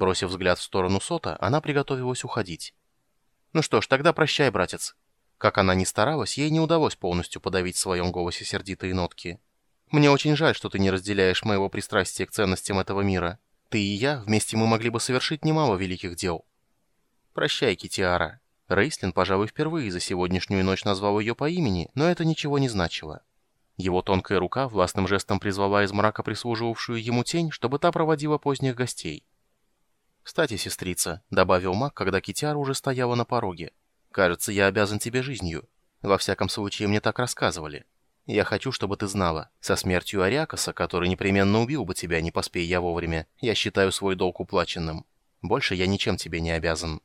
Бросив взгляд в сторону Сота, она приготовилась уходить. «Ну что ж, тогда прощай, братец». Как она ни старалась, ей не удалось полностью подавить в своем голосе сердитые нотки. «Мне очень жаль, что ты не разделяешь моего пристрастия к ценностям этого мира. Ты и я, вместе мы могли бы совершить немало великих дел». «Прощай, Китиара». Рейслин, пожалуй, впервые за сегодняшнюю ночь назвал ее по имени, но это ничего не значило. Его тонкая рука властным жестом призвала из мрака прислуживавшую ему тень, чтобы та проводила поздних гостей. «Кстати, сестрица», — добавил маг, когда Китиара уже стояла на пороге, — «кажется, я обязан тебе жизнью. Во всяком случае, мне так рассказывали. Я хочу, чтобы ты знала, со смертью Ариакоса, который непременно убил бы тебя, не поспей я вовремя, я считаю свой долг уплаченным. Больше я ничем тебе не обязан».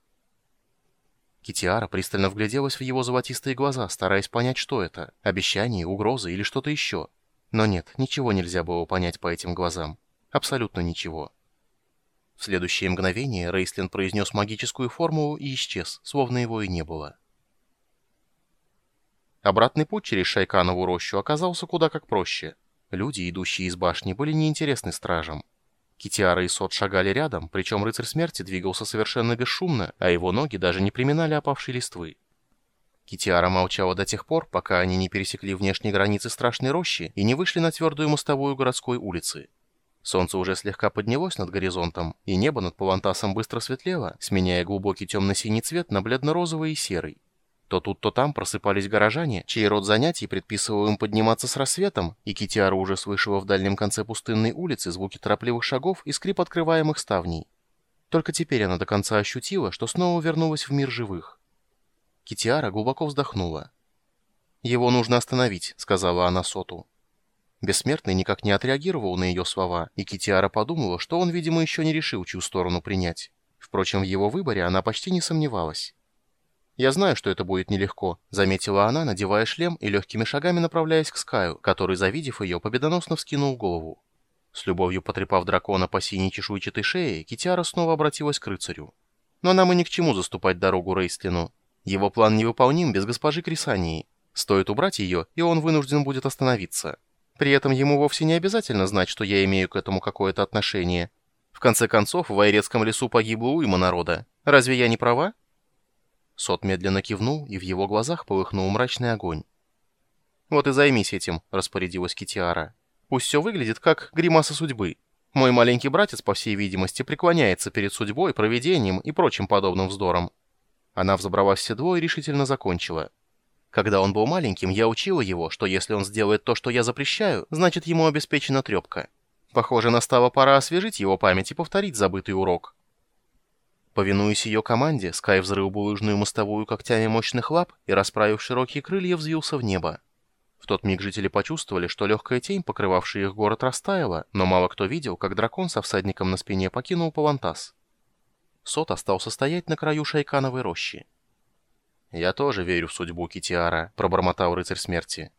Китиара пристально вгляделась в его золотистые глаза, стараясь понять, что это — обещание, угроза или что-то еще. Но нет, ничего нельзя было понять по этим глазам. Абсолютно ничего. В следующее мгновение Рейслин произнес магическую формулу и исчез, словно его и не было. Обратный путь через Шайканову рощу оказался куда как проще. Люди, идущие из башни, были неинтересны стражам. Китиара и Сот шагали рядом, причем рыцарь смерти двигался совершенно бесшумно, а его ноги даже не приминали опавшей листвы. Китиара молчала до тех пор, пока они не пересекли внешние границы страшной рощи и не вышли на твердую мостовую городской улицы. Солнце уже слегка поднялось над горизонтом, и небо над Палантасом быстро светлело, сменяя глубокий темно-синий цвет на бледно-розовый и серый. То тут, то там просыпались горожане, чей род занятий предписывал им подниматься с рассветом, и Китиара уже слышала в дальнем конце пустынной улицы звуки торопливых шагов и скрип открываемых ставней. Только теперь она до конца ощутила, что снова вернулась в мир живых. Китиара глубоко вздохнула. «Его нужно остановить», — сказала она Соту. Бессмертный никак не отреагировал на ее слова, и Китиара подумала, что он, видимо, еще не решил, чью сторону принять. Впрочем, в его выборе она почти не сомневалась. «Я знаю, что это будет нелегко», — заметила она, надевая шлем и легкими шагами направляясь к Скаю, который, завидев ее, победоносно вскинул голову. С любовью потрепав дракона по синей чешуйчатой шее, Китиара снова обратилась к рыцарю. «Но нам и ни к чему заступать дорогу Рейстлину. Его план невыполним без госпожи Крисании. Стоит убрать ее, и он вынужден будет остановиться. При этом ему вовсе не обязательно знать, что я имею к этому какое-то отношение. В конце концов, в Айрецком лесу погибло уйма народа. Разве я не права?» Сот медленно кивнул, и в его глазах полыхнул мрачный огонь. «Вот и займись этим», — распорядилась Китиара. «Пусть все выглядит как гримаса судьбы. Мой маленький братец, по всей видимости, преклоняется перед судьбой, провидением и прочим подобным вздором». Она взобралась в седло и решительно закончила. «Когда он был маленьким, я учила его, что если он сделает то, что я запрещаю, значит, ему обеспечена трепка. Похоже, настала пора освежить его память и повторить забытый урок». Повинуясь ее команде, Скай взрыл булыжную мостовую когтями мощных лап и, расправив широкие крылья, взвился в небо. В тот миг жители почувствовали, что легкая тень, покрывавшая их город, растаяла, но мало кто видел, как дракон со всадником на спине покинул Палантас. Сот остался стоять на краю шайкановой рощи. «Я тоже верю в судьбу Китиара», — пробормотал рыцарь смерти.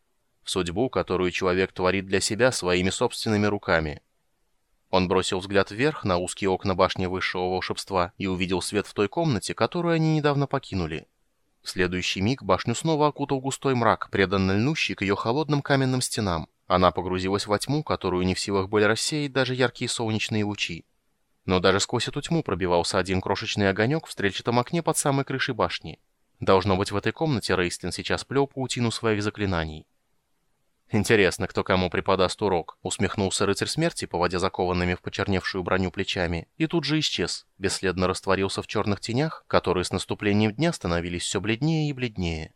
«В судьбу, которую человек творит для себя своими собственными руками». Он бросил взгляд вверх на узкие окна башни высшего волшебства и увидел свет в той комнате, которую они недавно покинули. В следующий миг башню снова окутал густой мрак, преданно льнущий к ее холодным каменным стенам. Она погрузилась во тьму, которую не в силах были рассеять даже яркие солнечные лучи. Но даже сквозь эту тьму пробивался один крошечный огонек в стрельчатом окне под самой крышей башни. Должно быть, в этой комнате Рейстлин сейчас плел паутину своих заклинаний. «Интересно, кто кому преподаст урок», — усмехнулся рыцарь смерти, поводя закованными в почерневшую броню плечами, и тут же исчез, бесследно растворился в черных тенях, которые с наступлением дня становились все бледнее и бледнее.